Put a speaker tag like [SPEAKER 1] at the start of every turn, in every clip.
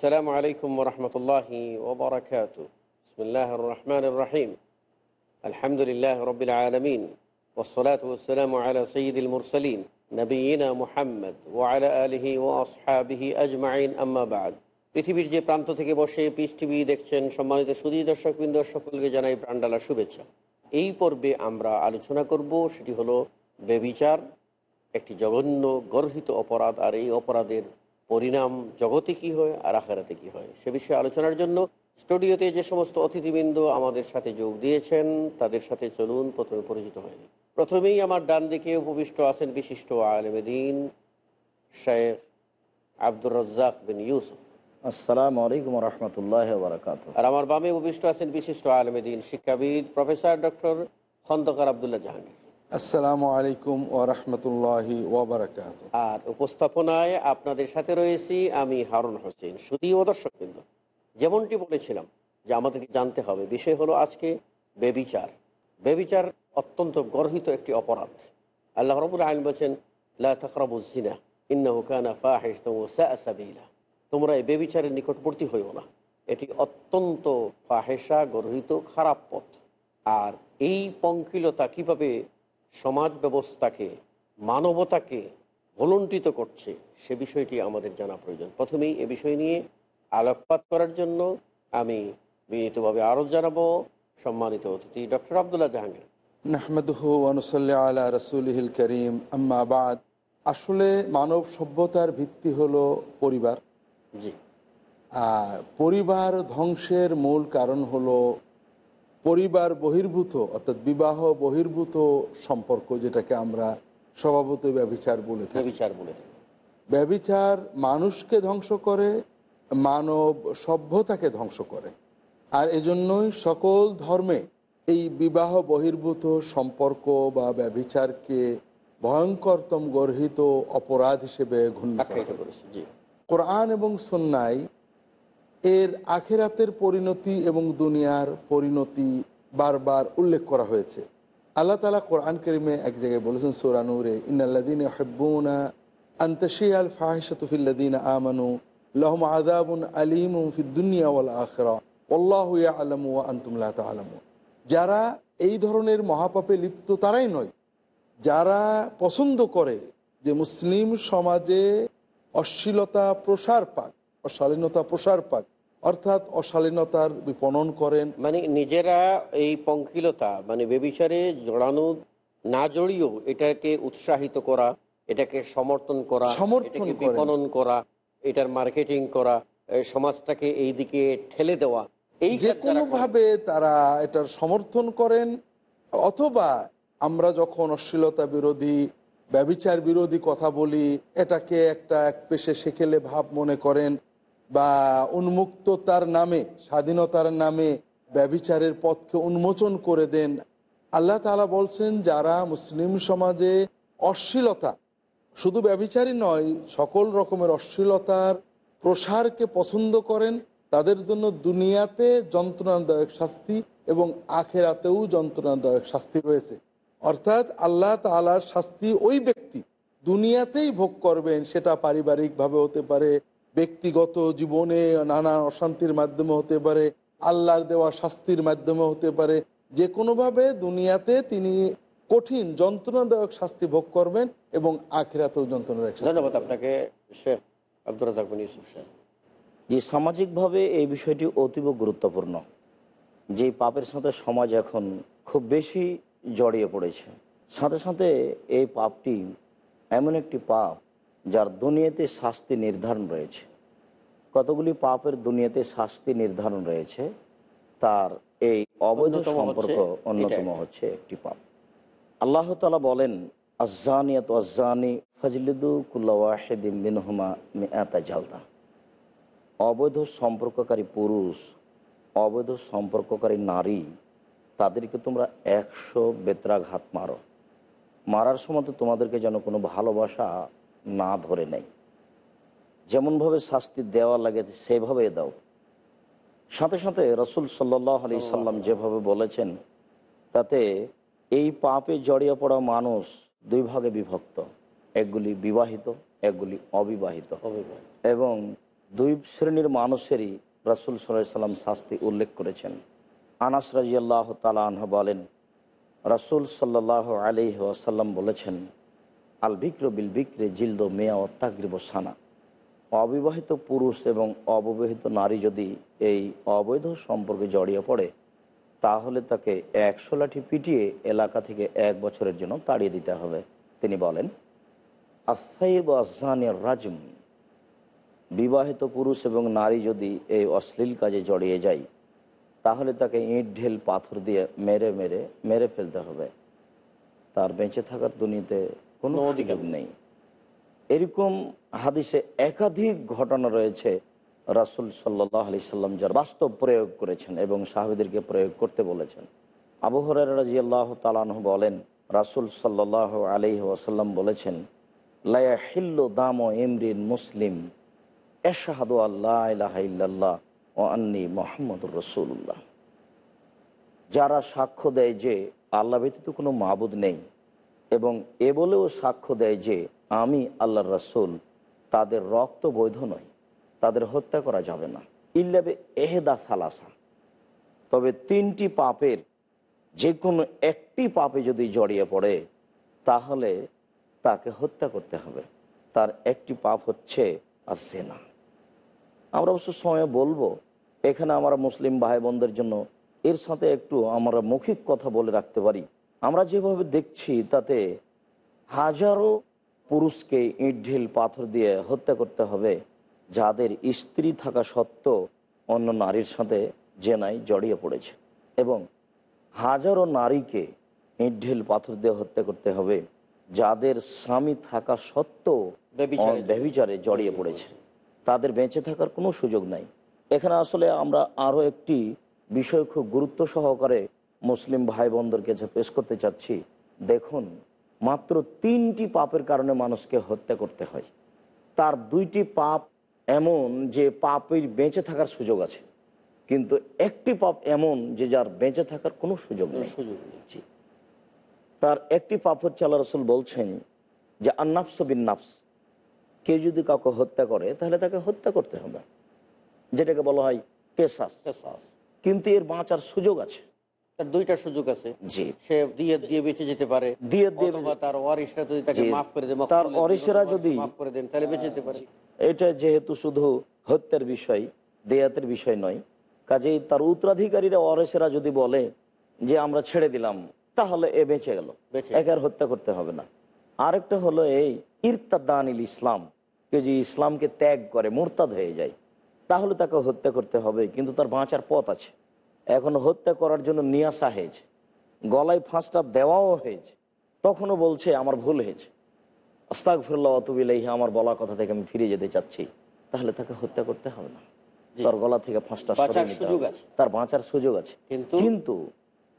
[SPEAKER 1] আসসালামু আলাইকুম রহমতুল্লাহি ওবরাকাত বসমিল্লাহ রহমান রাহিম। আলহামদুলিল্লাহ রবিল আলমিন। ওসলাত ওসালাম আলা সঈদুল মুরসলিন নবীনা মুহাম্মদ ওয়ালা আলহি ও আসহাবিহি আজমাইন। আম্মাবাদ পৃথিবীর যে প্রান্ত থেকে বসে পিস টিভি দেখছেন সম্মানিত সুদী দর্শকবৃন্দ, সকলকে জানাই প্রাণডালা শুভেচ্ছা। এই পর্বে আমরা আলোচনা করব, সেটি হলো বেবিচার একটি জঘন্য গর্হিত অপরাধ, আর এই অপরাধের পরিণাম জগতে কি হয় আর আখেরাতে কি হয়? সে বিষয়ে আলোচনার জন্য স্টুডিওতে যে সমস্ত অতিথিবৃন্দ আমাদের সাথে যোগ দিয়েছেন তাদের সাথে চলুন প্রথমে পরিচিত হয়নি প্রথমেই আমার ডান দিকে উপবিষ্ট আছেন বিশিষ্ট আলমেদিন শেখ আব্দুর রাজ্জাক বিন ইউসুফ।
[SPEAKER 2] আসসালামু আলাইকুম রহমতুল্লাহ বারকাত
[SPEAKER 1] আর আমার বামে উপবিষ্ট আছেন বিশিষ্ট আলমেদিন শিক্ষাবিদ প্রফেসর ডক্টর খন্দকার আবদুল্লাহ জাহাঙ্গীর।
[SPEAKER 3] আসসালামু আলাইকুম ও রহমতুল্লাহি ওবরাকাত
[SPEAKER 1] আর উপস্থাপনায় আপনাদের সাথে রয়েছি আমি হারুন হোসেন শুধু ও দর্শকবৃন্দ। যেমনটি বলেছিলাম যে আমাদেরকে জানতে হবে, বিষয় হলো আজকে বেবিচার। বেবিচার অত্যন্ত গর্হিত একটি অপরাধ। আল্লাহ রবুল আইন বলছেন, লা তকরাবুজিনা ইন্নাহু কানা ফাহিশতাও ওয়া সাআ সাবিলা। তোমরা এই বেবিচারের নিকটবর্তী হইও না। এটি অত্যন্ত ফাহেসা গর্হিত, খারাপ পথ। আর এই পঙ্কিলতা কীভাবে সমাজ ব্যবস্থাকে মানবতাকে ভলন্টিত করছে সে বিষয়টি আমাদের জানা প্রয়োজন। প্রথমেই এ বিষয় নিয়ে আলোকপাত করার জন্য আমি বিনীতভাবে আরও জানাব সম্মানিত অতিথি ডক্টর আবদুল্লাহ জাহাঙ্গীর।
[SPEAKER 3] আলা রসুলহিল করিম আম্মা বাদ। আসলে মানব সভ্যতার ভিত্তি হলো পরিবার।
[SPEAKER 1] জি।
[SPEAKER 3] আর পরিবার ধ্বংসের মূল কারণ হলো পরিবার বহির্ভূত অর্থাৎ বিবাহ বহির্ভূত সম্পর্ক যেটাকে আমরা স্বভাবত ব্যবিচার বলে থাকি
[SPEAKER 1] বিচার বলে।
[SPEAKER 3] ব্যবিচার মানুষকে ধ্বংস করে মানব সভ্যতাকে ধ্বংস করে আর এজন্যই সকল ধর্মে এই বিবাহ বহির্ভূত সম্পর্ক বা ব্যবিচারকে ভয়ঙ্করতম গর্হিত অপরাধ হিসেবে ঘূর্ণ।
[SPEAKER 1] করেছে
[SPEAKER 3] কোরআন এবং সন্ন্যায় এর আখেরাতের পরিণতি এবং দুনিয়ার পরিণতি বারবার উল্লেখ করা হয়েছে। আল্লাহ তালা কোরআন করিমে এক জায়গায় বলেছেন সোরানুরে ইনাল্লাদিন হেব্বুনা আন্তশি আল ফাহিশতুফিল্লাদিন আমানু, লহম আদাবুন আলিম ফিদ্দুনিয়া ওয়াল আখরা আল্লাহ আলম ও আন্তুমলা আলম যারা এই ধরনের মহাপাপে লিপ্ত তারাই নয়। যারা পছন্দ করে যে মুসলিম সমাজে অশ্লীলতা প্রসার পাক, অশালীনতা প্রসার পাক অর্থাৎ অশালীনতার বিপণন করেন।
[SPEAKER 1] মানে নিজেরা এই পঙ্কিলতা মানে বেবিচারে জড়ানো না জড়িয়েও এটাকে উৎসাহিত করা এটাকে সমর্থন করা
[SPEAKER 3] সমর্থন
[SPEAKER 1] বিপণন করা এটার মার্কেটিং করা সমাজটাকে এই দিকে ঠেলে দেওয়া এই
[SPEAKER 3] যে
[SPEAKER 1] কাজ যারা
[SPEAKER 3] কোনো
[SPEAKER 1] করে,
[SPEAKER 3] ভাবে তারা এটার সমর্থন করেন অথবা আমরা যখন অশ্লীলতা বিরোধী ব্যবিচার বিরোধী কথা বলি এটাকে একটা এক পেশে সেকেলে ভাব মনে করেন বা উন্মুক্ততার নামে, স্বাধীনতার নামে ব্যবিচারের পথকে উন্মোচন করে দেন। আল্লাহ তাআলা বলছেন, যারা মুসলিম সমাজে অশ্লীলতা, শুধু ব্যবিচারই নয়, সকল রকমের অশ্লীলতার প্রসারকে পছন্দ করেন, তাদের জন্য দুনিয়াতে যন্ত্রণাদায়ক শাস্তি এবং আখেরাতেও যন্ত্রণাদায়ক শাস্তি রয়েছে। অর্থাৎ আল্লাহ তালার শাস্তি ওই ব্যক্তি দুনিয়াতেই ভোগ করবেন, সেটা পারিবারিকভাবে হতে পারে ব্যক্তিগত জীবনে নানা অশান্তির মাধ্যমে হতে পারে আল্লাহর দেওয়া শাস্তির মাধ্যমে হতে পারে যে কোনোভাবে দুনিয়াতে তিনি কঠিন যন্ত্রণাদায়ক শাস্তি ভোগ করবেন এবং আখেরাতেও যন্ত্রণাদায়ক
[SPEAKER 1] ধন্যবাদ আপনাকে শেখ আব্দুর রাজাক ইউসুফ সাহেব।
[SPEAKER 2] যে সামাজিকভাবে এই বিষয়টি অতীব গুরুত্বপূর্ণ। যে পাপের সাথে সমাজ এখন খুব বেশি জড়িয়ে পড়েছে। সাথে সাথে এই পাপটি এমন একটি পাপ যার দুনিয়াতে শাস্তি নির্ধারণ রয়েছে। কতগুলি পাপের দুনিয়াতে শাস্তি নির্ধারণ রয়েছে তার এই অবৈধ সম্পর্ক অন্যতম হচ্ছে একটি পাপ। আল্লাহ তালা বলেন আজানিয়াত আজানি ফজলিদু মিয়াতা জালদা। অবৈধ সম্পর্ককারী পুরুষ অবৈধ সম্পর্ককারী নারী তাদেরকে তোমরা একশো বেত্রাঘাত মারো। মারার সময় তো তোমাদেরকে যেন কোনো ভালোবাসা না ধরে নেয় যেমনভাবে শাস্তি দেওয়া লাগে সেভাবে দাও। সাথে সাথে রসুল সাল্লাহ আলি সাল্লাম যেভাবে বলেছেন তাতে এই পাপে জড়িয়ে পড়া মানুষ দুই ভাগে বিভক্ত। একগুলি বিবাহিত একগুলি অবিবাহিত। এবং দুই শ্রেণির মানুষেরই রাসুল সাল্লাম শাস্তি উল্লেখ করেছেন। আনাস রাজিয়াল্লাহ তালাহ বলেন রাসুল সাল্লাহ আলি ওয়াসাল্লাম বলেছেন আল বিক্র বিল বিক্রে জিলদ মেয়া অত্যাগ্রীব সানা। অবিবাহিত পুরুষ এবং অবিবাহিত নারী যদি এই অবৈধ সম্পর্কে জড়িয়ে পড়ে, তাহলে তাকে একশো লাঠি পিটিয়ে এলাকা থেকে এক বছরের জন্য তাড়িয়ে দিতে হবে, তিনি বলেন। আসাইব আসানিয়ার রাজম। বিবাহিত পুরুষ এবং নারী যদি এই অশ্লীল কাজে জড়িয়ে যায়, তাহলে তাকে ইঁট, ঢেল, পাথর দিয়ে মেরে মেরে মেরে ফেলতে হবে। তার বেঁচে থাকার দুনিয়াতে কোনো
[SPEAKER 1] অধিকার
[SPEAKER 2] নেই। এরকম হাদিসে একাধিক ঘটনা রয়েছে রাসুল সাল্লাহ আলি সাল্লাম যার বাস্তব প্রয়োগ করেছেন এবং সাহাবিদেরকে প্রয়োগ করতে বলেছেন। আবু হরার রাজি আল্লাহ তালাহ বলেন রাসুল সাল্লাহ আলি ওয়াসাল্লাম বলেছেন লায়া হিল্লো দাম ও ইমরিন মুসলিম এশাহাদু আল্লাহ ইল্লাল্লাহ ও আন্নি মোহাম্মদুর রসুল্লাহ যারা সাক্ষ্য দেয় যে আল্লাহ ব্যতীত কোনো মাহবুদ নেই এবং এ বলেও সাক্ষ্য দেয় যে আমি আল্লাহর রাসূল, তাদের রক্ত বৈধ নয়, তাদের হত্যা করা যাবে না। ইল্লাবে এহেদা থালাসা তবে তিনটি পাপের যে কোনো একটি পাপে যদি জড়িয়ে পড়ে, তাহলে তাকে হত্যা করতে হবে। তার একটি পাপ হচ্ছে আসেনা আমরা অবশ্য সময় বলব, এখানে আমরা মুসলিম ভাই বোনদের জন্য এর সাথে একটু আমরা মৌখিক কথা বলে রাখতে পারি। আমরা যেভাবে দেখছি তাতে হাজারো পুরুষকে ইট ঢিল পাথর দিয়ে হত্যা করতে হবে যাদের স্ত্রী থাকা সত্ত্বেও অন্য নারীর সাথে জেনায় জড়িয়ে পড়েছে। এবং হাজারো নারীকে ইট ঢিল পাথর দিয়ে হত্যা করতে হবে যাদের স্বামী থাকা সত্ত্বেও
[SPEAKER 1] ব্যভিচারে
[SPEAKER 2] জড়িয়ে পড়েছে। তাদের বেঁচে থাকার কোনো সুযোগ নাই। এখানে আসলে আমরা আরও একটি বিষয় খুব গুরুত্ব সহকারে মুসলিম ভাই বোনদের কাছে পেশ করতে চাচ্ছি দেখুন মাত্র তিনটি পাপের কারণে মানুষকে হত্যা করতে হয়। তার দুইটি পাপ এমন যে পাপের বেঁচে থাকার সুযোগ আছে। কিন্তু একটি পাপ এমন যে যার বেঁচে থাকার কোনো সুযোগ নেই।
[SPEAKER 1] সুযোগ নেই।
[SPEAKER 2] তার একটি পাপ হচ্ছে আল্লাহ রসুল বলছেন যে আন্নাফস বিন নাফস কেউ যদি কাউকে হত্যা করে তাহলে তাকে হত্যা করতে হবে। যেটাকে বলা হয় কেসাস।
[SPEAKER 1] কেসাস।
[SPEAKER 2] কিন্তু এর বাঁচার সুযোগ আছে।
[SPEAKER 1] তার দুইটা সুযোগ আছে।
[SPEAKER 2] জি।
[SPEAKER 1] সে দিয়ে দিয়ে বেঁচে যেতে পারে
[SPEAKER 2] দিয়ে দিয়ে
[SPEAKER 1] তার ওয়ারিশরা যদি তাকে মাফ করে দেন
[SPEAKER 2] তার ওয়ারিশেরা যদি-
[SPEAKER 1] মাফ করে দেন তাহলে বেঁচে যেতে পারে।
[SPEAKER 2] এটা যেহেতু শুধু হত্যার বিষয় দেয়াতের বিষয় নয় কাজেই তার উত্তরাধিকারীরা অরেসেরা যদি বলে যে আমরা ছেড়ে দিলাম তাহলে এ বেঁচে গেল।
[SPEAKER 1] বেঁচে
[SPEAKER 2] একে আর হত্যা করতে হবে না। আরেকটা হলো এই ইরতাদানিল ইসলাম কেউ যে ইসলামকে ত্যাগ করে মোরতাদ হয়ে যায় তাহলে তাকে হত্যা করতে হবে কিন্তু তার বাঁচার পথ আছে। এখন হত্যা করার জন্য নিয়ে আসা হয়েছে। গলায় ফাঁসটা দেওয়াও হয়েছে। তখনও বলছে আমার ভুল হয়েছে। আস্তাক ফিরল্লাহ অতুবিল্লাহি আমার বলা কথা থেকে আমি ফিরে যেতে চাচ্ছি। তাহলে তাকে হত্যা করতে হবে না। তার গলা থেকে ফাঁসটা। তার বাঁচার সুযোগ আছে।
[SPEAKER 1] কিন্তু
[SPEAKER 2] কিন্তু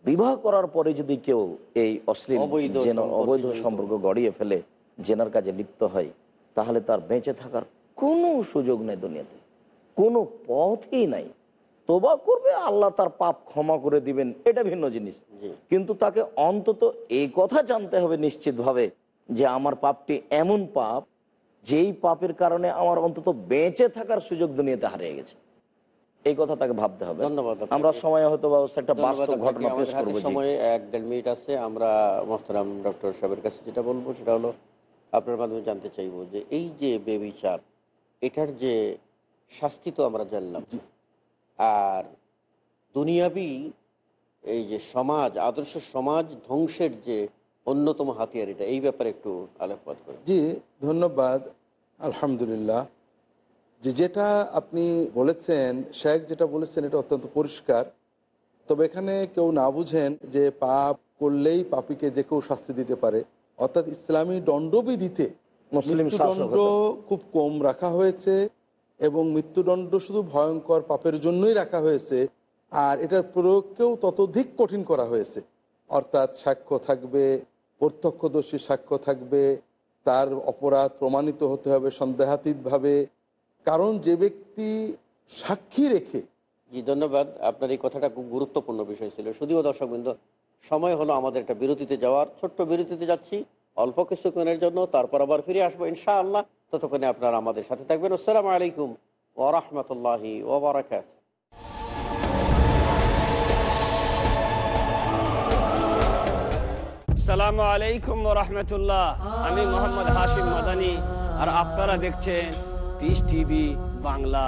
[SPEAKER 2] বিবাহ করার পরে যদি কেউ এই অশ্লীল
[SPEAKER 1] অবৈধ সম্পর্ক
[SPEAKER 2] গড়িয়ে ফেলে জেনার কাজে লিপ্ত হয় তাহলে তার বেঁচে থাকার কোনো সুযোগ নেই দুনিয়াতে। কোনো পথই নাই। তোবা করবে আল্লাহ তার পাপ ক্ষমা করে দিবেন। এটা ভিন্ন জিনিস। কিন্তু তাকে অন্তত এই কথা জানতে হবে নিশ্চিতভাবে যে আমার পাপটি এমন পাপ যেই পাপের কারণে আমার অন্তত বেঁচে থাকার সুযোগ দুনিয়াতে হারিয়ে গেছে। এই কথা তাকে ভাবতে হবে।
[SPEAKER 1] ধন্যবাদ
[SPEAKER 2] আমরা সময় হয়তো একটা বাস্তব ঘটনা পেশ করব
[SPEAKER 1] সময় এক দেড় মিনিট আছে। আমরা মোহতারাম ডক্টর সাহেবের কাছে যেটা বলব সেটা হলো আপনার মাধ্যমে জানতে চাইব যে এই যে বেবিচার এটার যে শাস্তি তো আমরা জানলাম। আর দুনিয়াবি এই যে সমাজ আদর্শ সমাজ ধ্বংসের যে অন্যতম হাতিয়ার এটা এই ব্যাপারে একটু আলোকপাত করেন।
[SPEAKER 3] জি ধন্যবাদ আলহামদুলিল্লাহ। যে যেটা আপনি বলেছেন শেখ যেটা বলেছেন এটা অত্যন্ত পরিষ্কার। তবে এখানে কেউ না বুঝেন যে পাপ করলেই পাপীকে যে কেউ শাস্তি দিতে পারে। অর্থাৎ ইসলামী দণ্ডবিধিতে
[SPEAKER 2] মুসলিম দণ্ড
[SPEAKER 3] খুব কম রাখা হয়েছে। এবং মৃত্যুদণ্ড শুধু ভয়ঙ্কর পাপের জন্যই রাখা হয়েছে, আর এটার প্রয়োগকেও ততোধিক কঠিন করা হয়েছে। অর্থাৎ সাক্ষ্য থাকবে, প্রত্যক্ষদর্শী সাক্ষ্য থাকবে, তার অপরাধ প্রমাণিত হতে হবে সন্দেহাতীতভাবে। কারণ যে ব্যক্তি সাক্ষী রেখে
[SPEAKER 1] জি, ধন্যবাদ। আপনার এই কথাটা খুব গুরুত্বপূর্ণ বিষয় ছিল। শুধুও দর্শকবৃন্দ, সময় হলো আমাদের একটা বিরতিতে যাওয়ার। ছোট্ট বিরতিতে যাচ্ছি। অল্প কিছুক্ষণের জন্য, তারপর আবার ফিরে আসব ইনশা আল্লাহ ততক্ষণে আপনারা আমাদের সাথে থাকবেন। আসসালামু আলাইকুম ওরহমতুল্লাহি ওবরাকাত
[SPEAKER 4] সালামু আলাইকুম রহমতুল্লাহ। আমি মোহাম্মদ হাশিম মাদানি। আর আপনারা দেখছেন পিস টিভি বাংলা।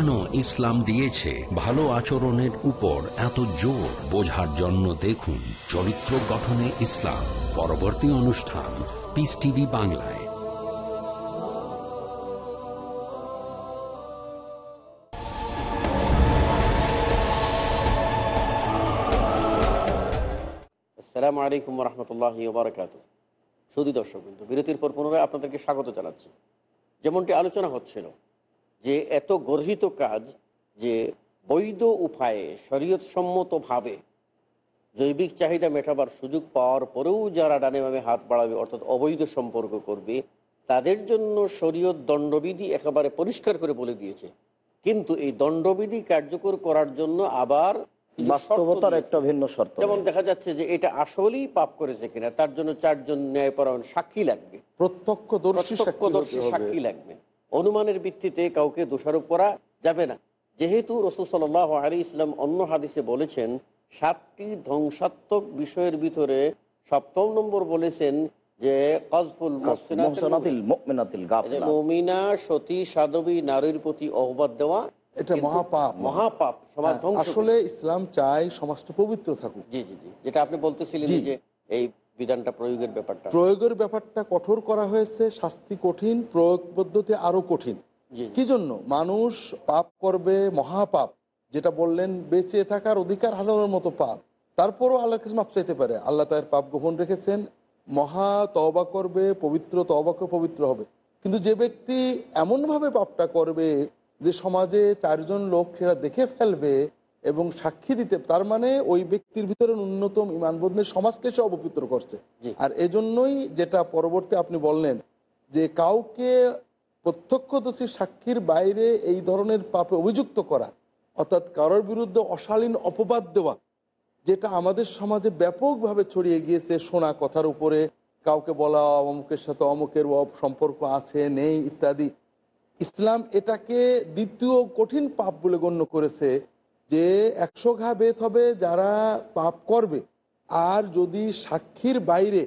[SPEAKER 5] কেন ইসলাম দিয়েছে? ভালো আচরণের উপর এত জোর বোঝার জন্য দেখুন চরিত্র গঠনে ইসলাম। পরবর্তী অনুষ্ঠান পিস টিভি বাংলায়।
[SPEAKER 1] আসসালামু আলাইকুম রহমতুল্লাহি ওবরাকাত সুদী দর্শক বিরতির পর পুনরায় আপনাদেরকে স্বাগত জানাচ্ছি। যেমনটি আলোচনা হচ্ছিল যে এত গর্হিত কাজ যে বৈধ উপায়ে শরীয়তসম্মতভাবে জৈবিক চাহিদা মেটাবার সুযোগ পাওয়ার পরেও যারা ডানে বামে হাত বাড়াবে অর্থাৎ অবৈধ সম্পর্ক করবে তাদের জন্য শরীয়ত দণ্ডবিধি একেবারে পরিষ্কার করে বলে দিয়েছে। কিন্তু এই দণ্ডবিধি কার্যকর করার জন্য আবার
[SPEAKER 2] বাস্তবতার একটা ভিন্ন শর্ত
[SPEAKER 1] যেমন দেখা যাচ্ছে যে এটা আসলেই পাপ করেছে কিনা তার জন্য চারজন ন্যায়পরায়ণ সাক্ষী লাগবে।
[SPEAKER 3] প্রত্যক্ষদর্শী সাক্ষী
[SPEAKER 1] প্রত্যক্ষদর্শী সাক্ষী লাগবে। অনুমানের ভিত্তিতে কাউকে দোষারোপ করা যাবে না। যেহেতু রসুল সাল আলী ইসলাম অন্য হাদিসে বলেছেন সাতটি ধ্বংসাত্মক বিষয়ের ভিতরে সপ্তম নম্বর বলেছেন যে কজফুল। মমিনা সতী সাধবী নারীর প্রতি অহবাদ দেওয়া
[SPEAKER 3] এটা মহাপাপ।
[SPEAKER 1] মহাপাপ সমাজ
[SPEAKER 3] হ্যাঁ, আসলে ইসলাম চাই সমাজটা পবিত্র থাকুক।
[SPEAKER 1] জি জি জি যেটা আপনি বলতেছিলেন যে এই বিধানটা প্রয়োগের ব্যাপারটা।
[SPEAKER 3] প্রয়োগের ব্যাপারটা কঠোর করা হয়েছে শাস্তি কঠিন প্রয়োগ পদ্ধতি আরও কঠিন। কি জন্য মানুষ পাপ করবে মহাপাপ যেটা বললেন বেঁচে থাকার অধিকার হারানোর মতো পাপ। তারপরও আল্লাহর কাছে মাপ চাইতে পারে। আল্লাহ তার পাপ গোপন রেখেছেন মহা তওবা করবে পবিত্র তওবাকে পবিত্র হবে। কিন্তু যে ব্যক্তি এমনভাবে পাপটা করবে যে সমাজে চারজন লোক সেটা দেখে ফেলবে এবং সাক্ষী দিতে তার মানে ওই ব্যক্তির ভিতরে ন্যূনতম ইমানবোধ নেই সমাজকে সে অপবিত্র করছে। আর এজন্যই যেটা পরবর্তী আপনি বললেন যে কাউকে প্রত্যক্ষদর্শী সাক্ষীর বাইরে এই ধরনের পাপে অভিযুক্ত করা অর্থাৎ কারোর বিরুদ্ধে অশালীন অপবাদ দেওয়া যেটা আমাদের সমাজে ব্যাপকভাবে ছড়িয়ে গিয়েছে শোনা কথার উপরে কাউকে বলা অমুকের সাথে অমুকের সম্পর্ক আছে নেই ইত্যাদি। ইসলাম এটাকে দ্বিতীয় কঠিন পাপ বলে গণ্য করেছে যে একশো ঘা বেত হবে যারা পাপ করবে। আর যদি সাক্ষীর বাইরে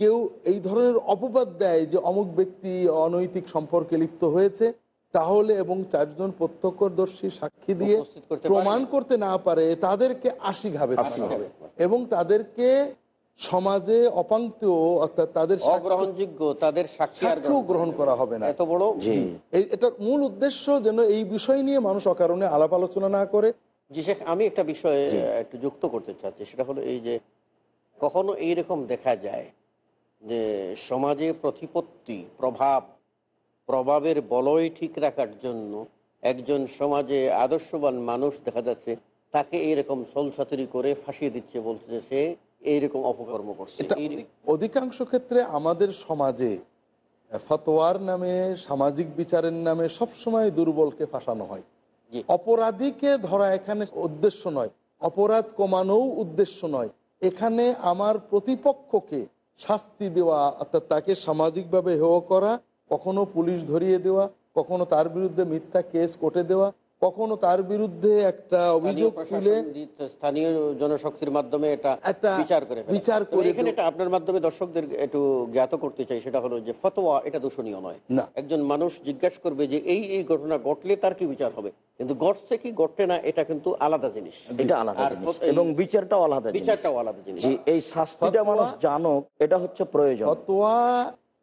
[SPEAKER 3] কেউ এই ধরনের অপবাদ দেয় যে অমুক ব্যক্তি অনৈতিক সম্পর্কে লিপ্ত হয়েছে তাহলে এবং চারজন প্রত্যক্ষদর্শী সাক্ষী দিয়ে প্রমাণ করতে না পারে তাদেরকে আশি ঘাবে হবে। এবং তাদেরকে সমাজে অপাঙ্ক্তেয় অর্থাৎ তাদের
[SPEAKER 1] অগ্রহণযোগ্য তাদের সাক্ষী
[SPEAKER 3] সাক্ষ্য গ্রহণ করা হবে না।
[SPEAKER 1] এত বড়?
[SPEAKER 3] এটার মূল উদ্দেশ্য যেন এই বিষয় নিয়ে মানুষ অকারণে আলাপ আলোচনা না করে
[SPEAKER 1] জি শেখ আমি একটা বিষয়ে একটু যুক্ত করতে চাচ্ছি। সেটা হলো এই যে কখনো এইরকম দেখা যায় যে সমাজে প্রতিপত্তি প্রভাব প্রভাবের বলয় ঠিক রাখার জন্য একজন সমাজে আদর্শবান মানুষ দেখা যাচ্ছে তাকে এইরকম সলসাতুরি করে ফাঁসিয়ে দিচ্ছে বলছে যে সে এইরকম অপকর্ম করছে। এই-
[SPEAKER 3] অধিকাংশ ক্ষেত্রে আমাদের সমাজে ফতোয়ার নামে সামাজিক বিচারের নামে সবসময় দুর্বলকে ফাঁসানো হয়। অপরাধীকে ধরা এখানে উদ্দেশ্য নয়, অপরাধ কমানোও উদ্দেশ্য নয়। এখানে আমার প্রতিপক্ষকে শাস্তি দেওয়া, অর্থাৎ তাকে সামাজিকভাবে হেয় করা, কখনো পুলিশ ধরিয়ে দেওয়া, কখনো তার বিরুদ্ধে মিথ্যা কেস কোটে দেওয়া কখনো তার বিরুদ্ধে একটা অভিযোগ তুলে
[SPEAKER 1] স্থানীয় জনশক্তির মাধ্যমে এটা
[SPEAKER 3] একটা
[SPEAKER 1] বিচার করে
[SPEAKER 3] বিচার করে
[SPEAKER 1] এখানে এটা আপনার মাধ্যমে দর্শকদের একটু জ্ঞাত করতে চাই সেটা হলো যে ফতোয়া এটা দূষণীয় নয়।
[SPEAKER 3] না।
[SPEAKER 1] একজন মানুষ জিজ্ঞাসা করবে যে এই এই ঘটনা ঘটলে তার কি বিচার হবে? কিন্তু ঘটছে কি ঘটে না এটা কিন্তু আলাদা জিনিস।
[SPEAKER 2] এটা আলাদা জিনিস। এবং বিচারটাও আলাদা জিনিস।
[SPEAKER 1] বিচারটাও আলাদা জিনিস।
[SPEAKER 2] এই শাস্তিটা মানুষ জানুক এটা হচ্ছে প্রয়োজন।
[SPEAKER 3] ফতোয়া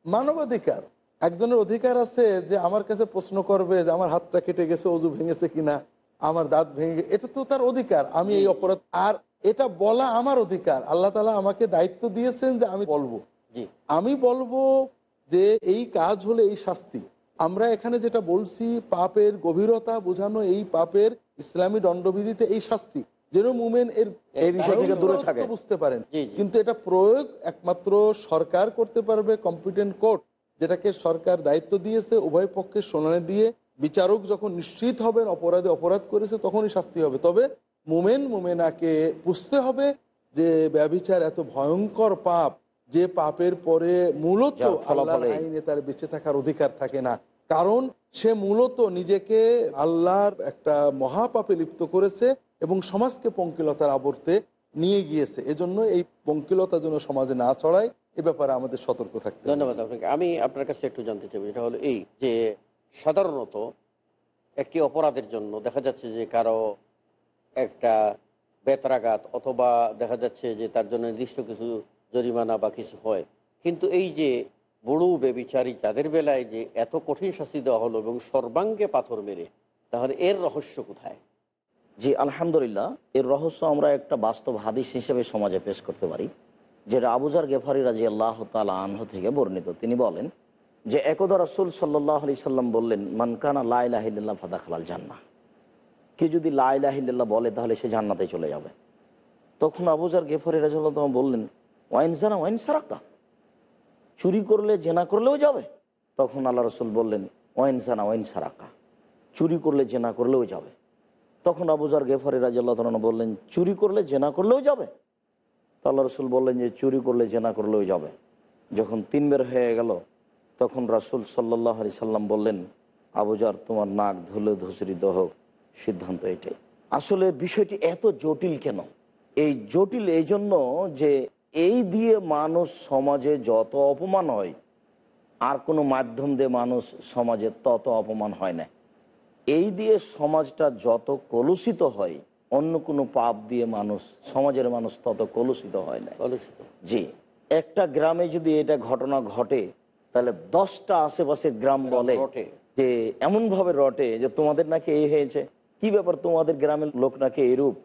[SPEAKER 3] মানবাধিকার। একজনের অধিকার আছে যে আমার কাছে প্রশ্ন করবে যে আমার হাতটা কেটে গেছে অজু ভেঙেছে কিনা আমার দাঁত ভেঙে এটা তো তার অধিকার আমি এই অপরাধ আর এটা বলা আমার অধিকার। আল্লাহ তালা আমাকে দায়িত্ব দিয়েছেন যে আমি বলব। আমি বলব যে এই কাজ হলে এই শাস্তি। আমরা এখানে যেটা বলছি পাপের গভীরতা বোঝানো এই পাপের ইসলামী দণ্ডবিধিতে এই শাস্তি। যেন মুমেন এর
[SPEAKER 2] এই বিষয় থেকে দূরে থাকে।
[SPEAKER 3] বুঝতে পারেন। কিন্তু এটা প্রয়োগ একমাত্র সরকার করতে পারবে কম্পিটেন্ট কোর্ট যেটাকে সরকার দায়িত্ব দিয়েছে উভয় পক্ষের শুনানি দিয়ে বিচারক যখন নিশ্চিত হবেন অপরাধে অপরাধ করেছে তখনই শাস্তি হবে। তবে মোমেন মোমেনাকে বুঝতে হবে যে ব্যবিচার এত ভয়ঙ্কর পাপ যে পাপের পরে মূলত আল্লাহর আইনে তার বেঁচে থাকার অধিকার থাকে না। কারণ সে মূলত নিজেকে আল্লাহর একটা মহাপাপে লিপ্ত করেছে এবং সমাজকে পঙ্কিলতার আবর্তে নিয়ে গিয়েছে। এজন্য এই পঙ্কিলতা যেন সমাজে না ছড়ায় এ ব্যাপারে আমাদের সতর্ক থাকতে
[SPEAKER 1] ধন্যবাদ আপনাকে। আমি আপনার কাছে একটু জানতে চাইব যেটা হলো এই যে সাধারণত একটি অপরাধের জন্য দেখা যাচ্ছে যে কারও একটা বেতরাঘাত অথবা দেখা যাচ্ছে যে তার জন্য নির্দিষ্ট কিছু জরিমানা বা কিছু হয় কিন্তু এই যে বড় বেবিচারী যাদের বেলায় যে এত কঠিন শাস্তি দেওয়া হলো এবং সর্বাঙ্গে পাথর মেরে তাহলে এর রহস্য কোথায়?
[SPEAKER 2] জি আলহামদুলিল্লাহ এর রহস্য আমরা একটা বাস্তব হাদিস হিসেবে সমাজে পেশ করতে পারি। যেটা আবুজার গেফারি রাজি আল্লাহ তালা আনহ থেকে বর্ণিত। তিনি বলেন যে, একদা রসুল সাল্লাহ আলি সাল্লাম বললেন মানকানা লাইলাহিল্লা ফাদা খালাল জান্না কে যদি লাইলাহিল্লা বলে, তাহলে সে জান্নাতে চলে যাবে। তখন আবুজার গেফরি রাজুল্লাহ তোমার বললেন ওয়াইন জানা ওয়াইন সারাক্কা চুরি করলে, জেনা করলেও যাবে। তখন আল্লাহ রসুল বললেন ওয়াইন জানা ওয়াইন সারাক্কা চুরি করলে, জেনা করলেও যাবে। তখন আবুজার গেফরি রাজিয়াল্লাহ তালন বললেন, চুরি করলে, জেনা করলেও যাবে। তো আল্লাহ রসুল বললেন যে চুরি করলে জেনা করলেও যাবে। যখন তিন বের হয়ে গেল, তখন রাসুল সাল্লাহ আলি সাল্লাম বললেন আবুজার তোমার নাক ধুলে ধুসরিত হোক সিদ্ধান্ত এটাই। আসলে বিষয়টি এত জটিল কেন? এই জটিল এই জন্য যে এই দিয়ে মানুষ সমাজে যত অপমান হয়, আর কোনো মাধ্যম দিয়ে মানুষ সমাজে তত অপমান হয় না। এই দিয়ে সমাজটা যত কলুষিত হয় অন্য কোনো পাপ দিয়ে মানুষ সমাজের মানুষ তত কলুষিত হয় না।
[SPEAKER 1] কলুষিত।
[SPEAKER 2] জি একটা গ্রামে যদি এটা ঘটনা ঘটে তাহলে দশটা আশেপাশের গ্রাম বলে যে এমন ভাবে রটে যে তোমাদের নাকি এই হয়েছে। কি ব্যাপার তোমাদের গ্রামের লোক নাকি এরূপ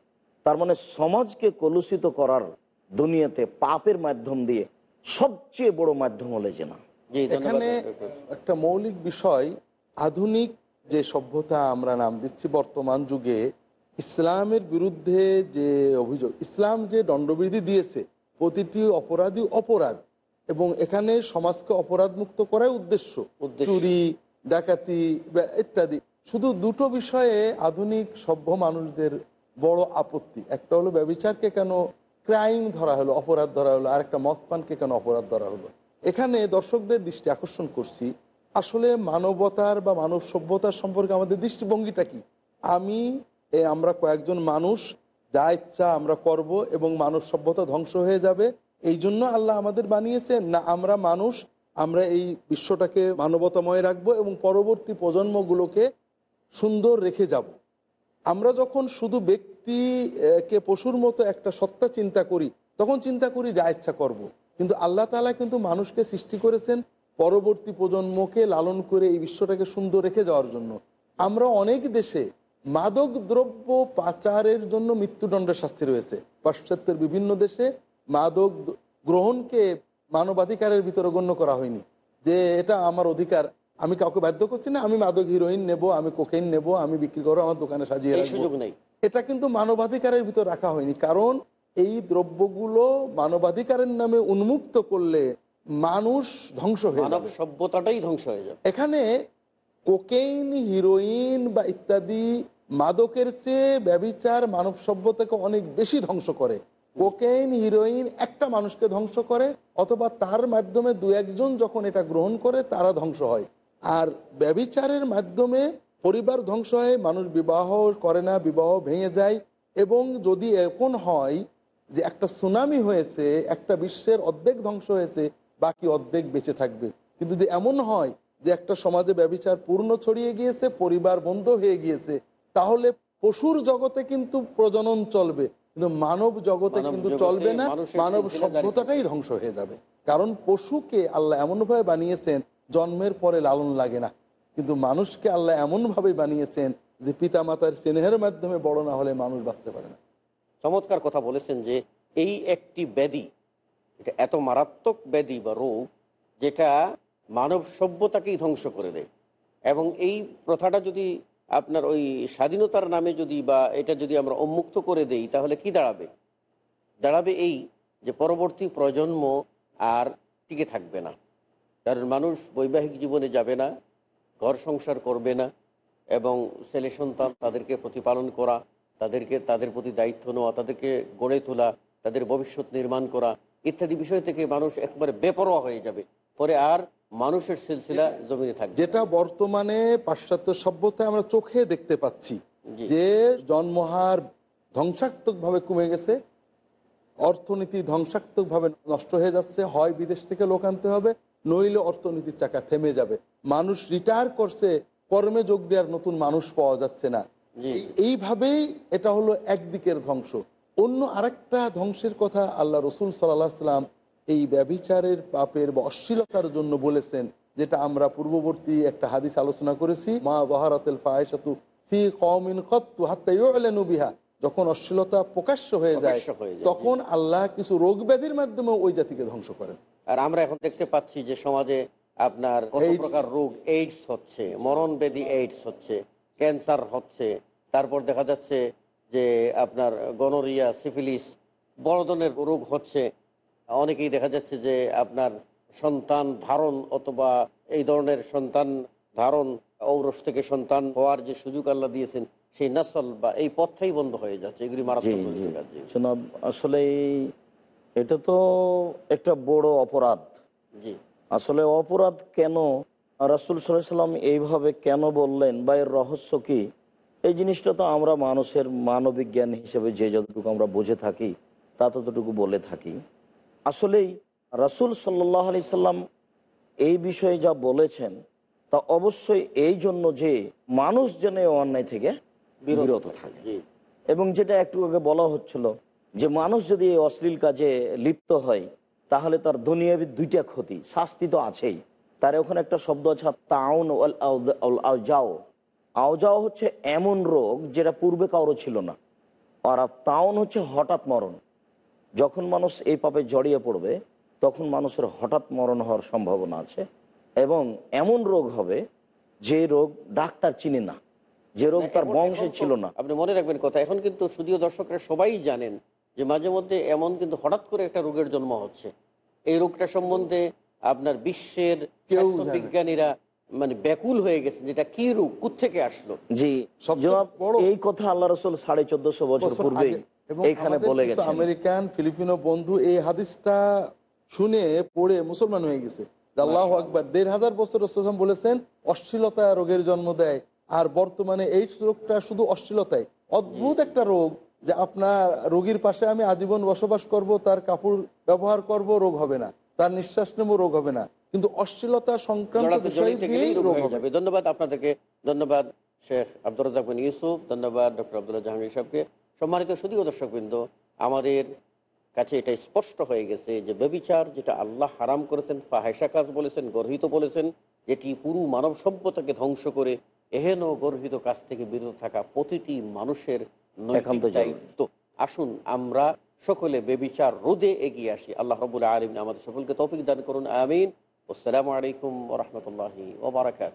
[SPEAKER 2] তার মানে সমাজকে কলুষিত করার দুনিয়াতে পাপের মাধ্যম দিয়ে সবচেয়ে বড় মাধ্যম হলে যে না
[SPEAKER 3] এখানে একটা মৌলিক বিষয় আধুনিক যে সভ্যতা আমরা নাম দিচ্ছি বর্তমান যুগে ইসলামের বিরুদ্ধে যে অভিযোগ ইসলাম যে দণ্ডবিধি দিয়েছে প্রতিটি অপরাধী অপরাধ এবং এখানে সমাজকে অপরাধ মুক্ত করাই উদ্দেশ্য। চুরি ডাকাতি ইত্যাদি। শুধু দুটো বিষয়ে আধুনিক সভ্য মানুষদের বড় আপত্তি। একটা হলো ব্যবিচারকে কেন ক্রাইম ধরা হলো অপরাধ ধরা হলো আর একটা মদ পানকে কেন অপরাধ ধরা হলো। এখানে দর্শকদের দৃষ্টি আকর্ষণ করছি আসলে মানবতার বা মানব সভ্যতার সম্পর্কে আমাদের দৃষ্টিভঙ্গিটা কি? আমি এ, আমরা কয়েকজন মানুষ যা ইচ্ছা আমরা করব এবং মানব সভ্যতা ধ্বংস হয়ে যাবে। এই জন্য আল্লাহ আমাদের বানিয়েছেন না আমরা মানুষ আমরা এই বিশ্বটাকে মানবতাময় রাখব এবং পরবর্তী প্রজন্মগুলোকে সুন্দর রেখে যাব। আমরা যখন শুধু ব্যক্তিকে পশুর মতো একটা সত্তা চিন্তা করি তখন চিন্তা করি যা ইচ্ছা করব। কিন্তু আল্লাহ তালা কিন্তু মানুষকে সৃষ্টি করেছেন পরবর্তী প্রজন্মকে লালন করে এই বিশ্বটাকে সুন্দর রেখে যাওয়ার জন্য। আমরা অনেক দেশে মাদক দ্রব্য পাচারের জন্য মৃত্যুদণ্ডের শাস্তি রয়েছে। পাশ্চাত্যের বিভিন্ন দেশে মাদক গ্রহণকে মানবাধিকারের ভিতরে গণ্য করা হয়নি। যে এটা আমার অধিকার আমি কাউকে বাধ্য করছি না আমি মাদক হিরোইন নেব আমি কোকেইন নেব আমি বিক্রি করব আমার দোকানে সাজিয়ে
[SPEAKER 1] সুযোগ নেই।
[SPEAKER 3] এটা কিন্তু মানবাধিকারের ভিতর রাখা হয়নি কারণ এই দ্রব্যগুলো মানবাধিকারের নামে উন্মুক্ত করলে মানুষ ধ্বংস হয়ে যাবে।
[SPEAKER 1] সভ্যতাটাই ধ্বংস হয়ে যাবে।
[SPEAKER 3] এখানে কোকেইন হিরোইন বা ইত্যাদি মাদকের চেয়ে ব্যবিচার মানব সভ্যতাকে অনেক বেশি ধ্বংস করে। কোকেইন, হিরোইন একটা মানুষকে ধ্বংস করে, অথবা তার মাধ্যমে দু একজন যখন এটা গ্রহণ করে, তারা ধ্বংস হয়। আর ব্যবিচারের মাধ্যমে পরিবার ধ্বংস হয়, মানুষ বিবাহ করে না, বিবাহ ভেঙে যায়, এবং যদি এখন হয় যে একটা সুনামি হয়েছে, একটা বিশ্বের অর্ধেক ধ্বংস হয়েছে, বাকি অর্ধেক বেঁচে থাকবে। কিন্তু যদি এমন হয় যে একটা সমাজে ব্যবিচার পূর্ণ ছড়িয়ে গিয়েছে, পরিবার বন্ধ হয়ে গিয়েছে তাহলে পশুর জগতে কিন্তু প্রজনন চলবে কিন্তু মানব জগতে কিন্তু চলবে না মানব সভ্যতাটাই ধ্বংস হয়ে যাবে। কারণ পশুকে আল্লাহ এমনভাবে বানিয়েছেন জন্মের পরে লালন লাগে না। কিন্তু মানুষকে আল্লাহ এমনভাবে বানিয়েছেন যে পিতামাতার স্নেহের মাধ্যমে বড় না হলে মানুষ বাঁচতে পারে না।
[SPEAKER 1] চমৎকার কথা বলেছেন যে এই একটি ব্যাধি এটা এত মারাত্মক ব্যাধি বা রোগ যেটা মানব সভ্যতাকেই ধ্বংস করে দেয়। এবং এই প্রথাটা যদি আপনার ওই স্বাধীনতার নামে যদি বা এটা যদি আমরা উন্মুক্ত করে দেই, তাহলে কি দাঁড়াবে? দাঁড়াবে এই যে পরবর্তী প্রজন্ম আর টিকে থাকবে না। কারণ মানুষ বৈবাহিক জীবনে যাবে না, ঘর সংসার করবে না, এবং ছেলে সন্তান তাদেরকে প্রতিপালন করা, তাদেরকে, তাদের প্রতি দায়িত্ব নেওয়া, তাদেরকে গড়ে তোলা, তাদের ভবিষ্যৎ নির্মাণ করা ইত্যাদি বিষয় থেকে মানুষ একবারে বেপরোয়া হয়ে যাবে। পরে আর মানুষের সিলসিলা জমিনে থাকবে।
[SPEAKER 3] যেটা বর্তমানে পাশ্চাত্য সভ্যতায় আমরা চোখে দেখতে পাচ্ছি যে জন্মহার ধ্বংসাত্মক ভাবে কমে গেছে অর্থনীতি ধ্বংসাত্মক ভাবে নষ্ট হয়ে যাচ্ছে হয় বিদেশ থেকে লোক আনতে হবে নইলে অর্থনীতির চাকা থেমে যাবে। মানুষ রিটায়ার করছে কর্মে যোগ দেওয়ার নতুন মানুষ পাওয়া যাচ্ছে না। এইভাবেই এটা হলো একদিকের ধ্বংস। অন্য আরেকটা ধ্বংসের কথা আল্লাহ রসুল সাল্লাহ সাল্লাম এই ব্যভিচারের পাপের বা অশ্লীলতার জন্য বলেছেন যেটা আমরা পূর্ববর্তী একটা হাদিস আলোচনা করেছি মা বাহারাতেল ফায়সাতু ফি কওমিন কত্তু হাত্তা ইউলানু বিহা। যখন অশ্লীলতা প্রকাশ্য হয়ে যায়
[SPEAKER 1] প্রকাশ্য হয়ে যায়,
[SPEAKER 3] তখন আল্লাহ কিছু রোগ ব্যাধির মাধ্যমে ওই জাতিকে ধ্বংস করেন।
[SPEAKER 1] আর আমরা এখন দেখতে পাচ্ছি যে সমাজে আপনার কত প্রকার রোগ এইডস হচ্ছে মরণ ব্যাধি এইডস হচ্ছে ক্যান্সার হচ্ছে তারপর দেখা যাচ্ছে যে আপনার গনোরিয়া সিফিলিস বড় ধরনের রোগ হচ্ছে। অনেকেই দেখা যাচ্ছে যে আপনার সন্তান ধারণ অথবা এই ধরনের সন্তান ধারণ ঔরস থেকে সন্তান হওয়ার যে সুযোগ আল্লাহ দিয়েছেন সেই নাসল বা এই পথটাই বন্ধ হয়ে যাচ্ছে। এগুলি মারাত্মক।
[SPEAKER 2] জনাব আসলে এটা তো একটা বড় অপরাধ।
[SPEAKER 1] জি।
[SPEAKER 2] আসলে অপরাধ কেন? রাসুল সাল্লাম এইভাবে কেন বললেন বা এর রহস্য কি? এই জিনিসটা তো আমরা মানুষের মানবিক জ্ঞান হিসেবে যে যতটুকু আমরা বুঝে থাকি তা ততটুকু বলে থাকি। আসলেই রাসুল সাল্লাহ আলি সাল্লাম এই বিষয়ে যা বলেছেন তা অবশ্যই এই জন্য যে মানুষ যেন এই অন্যায় থেকে বিরত থাকে। এবং যেটা একটু আগে বলা হচ্ছিল যে মানুষ যদি এই অশ্লীল কাজে লিপ্ত হয় তাহলে তার দুনিয়াবি দুইটা ক্ষতি শাস্তি তো আছেই। তার ওখানে একটা শব্দ আছে তাউন যাও আওজাও হচ্ছে এমন রোগ যেটা পূর্বে কারও ছিল না। আর তাউন হচ্ছে হঠাৎ মরণ। যখন মানুষ এই পাপে জড়িয়ে পড়বে তখন মানুষের হঠাৎ মরণ হওয়ার সম্ভাবনা আছে এবং এমন রোগ হবে যে রোগ ডাক্তার চিনে না যে রোগ তার বংশে ছিল না
[SPEAKER 1] আপনি মনে রাখবেন কথা এখন কিন্তু সুদীয় দর্শকরা সবাই জানেন যে মাঝে মধ্যে এমন কিন্তু হঠাৎ করে একটা রোগের জন্ম হচ্ছে এই রোগটা সম্বন্ধে আপনার বিশ্বের। বিজ্ঞানীরা মানে ব্যাকুল হয়ে গেছে যেটা কি রোগ থেকে আসলো
[SPEAKER 2] জি এই কথা আল্লাহ রসুল সাড়ে চোদ্দশো বছর
[SPEAKER 3] বছর
[SPEAKER 2] পূর্বে
[SPEAKER 3] আগে। এবং
[SPEAKER 2] এইখানে বলে গেছেন।
[SPEAKER 3] আমেরিকান ফিলিপিনো বন্ধু এই হাদিসটা শুনে পড়ে মুসলমান হয়ে গেছে। আল্লাহ আকবার দেড় হাজার বছর রসুলাম বলেছেন অশ্লীলতা রোগের জন্ম দেয় আর বর্তমানে এই রোগটা শুধু অশ্লীলতায় অদ্ভুত একটা রোগ যে আপনার রোগীর পাশে আমি আজীবন বসবাস করব তার কাপড় ব্যবহার করব রোগ হবে না। তার নিঃশ্বাস নেব রোগ হবে না। কিন্তু অশ্লীলতা সংক্রান্ত
[SPEAKER 1] ধন্যবাদ আপনাদেরকে। ধন্যবাদ শেখ আব্দুল রাজাক ইউসুফ। ধন্যবাদ ডক্টর আব্দুল্লাহ জাহাঙ্গীর সাহেবকে। সম্মানিত সুদীয় দর্শকবৃন্দ আমাদের কাছে এটা স্পষ্ট হয়ে গেছে যে ব্যবিচার যেটা আল্লাহ হারাম করেছেন ফাহেসা কাজ বলেছেন গর্হিত বলেছেন যেটি পুরো মানব সভ্যতাকে ধ্বংস করে এহেন গর্হিত কাজ থেকে বিরত থাকা প্রতিটি মানুষের দায়িত্ব। আসুন আমরা সকলে বেবিচার রোদে এগিয়ে আসি। আল্লাহ রবুল আলমিন আমাদের সকলকে তৌফিক দান করুন আমিন। আসসালামু আলাইকুম ওরহমতুল্লাহি ওবরাকাত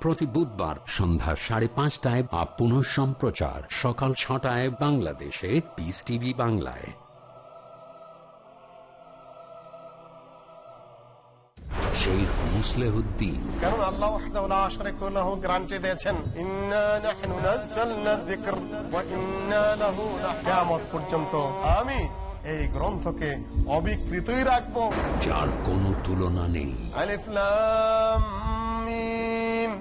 [SPEAKER 5] প্রতি বুধবার সন্ধ্যা সাড়ে পাঁচটায় বা পুনঃ সম্প্রচার। সকাল ছটায় বাংলাদেশে পিস টিভি বাংলায়। শেখ মুসলেহুদ্দিন।
[SPEAKER 6] কারণ আল্লাহ দিয়েছেন ইন্না নাহনু নাযালনা যিকর ওয়া ইন্না লাহু কিয়ামত পর্যন্ত আমি এই গ্রন্থকে অবিকৃতই রাখব।
[SPEAKER 5] যার কোনো তুলনা নেই।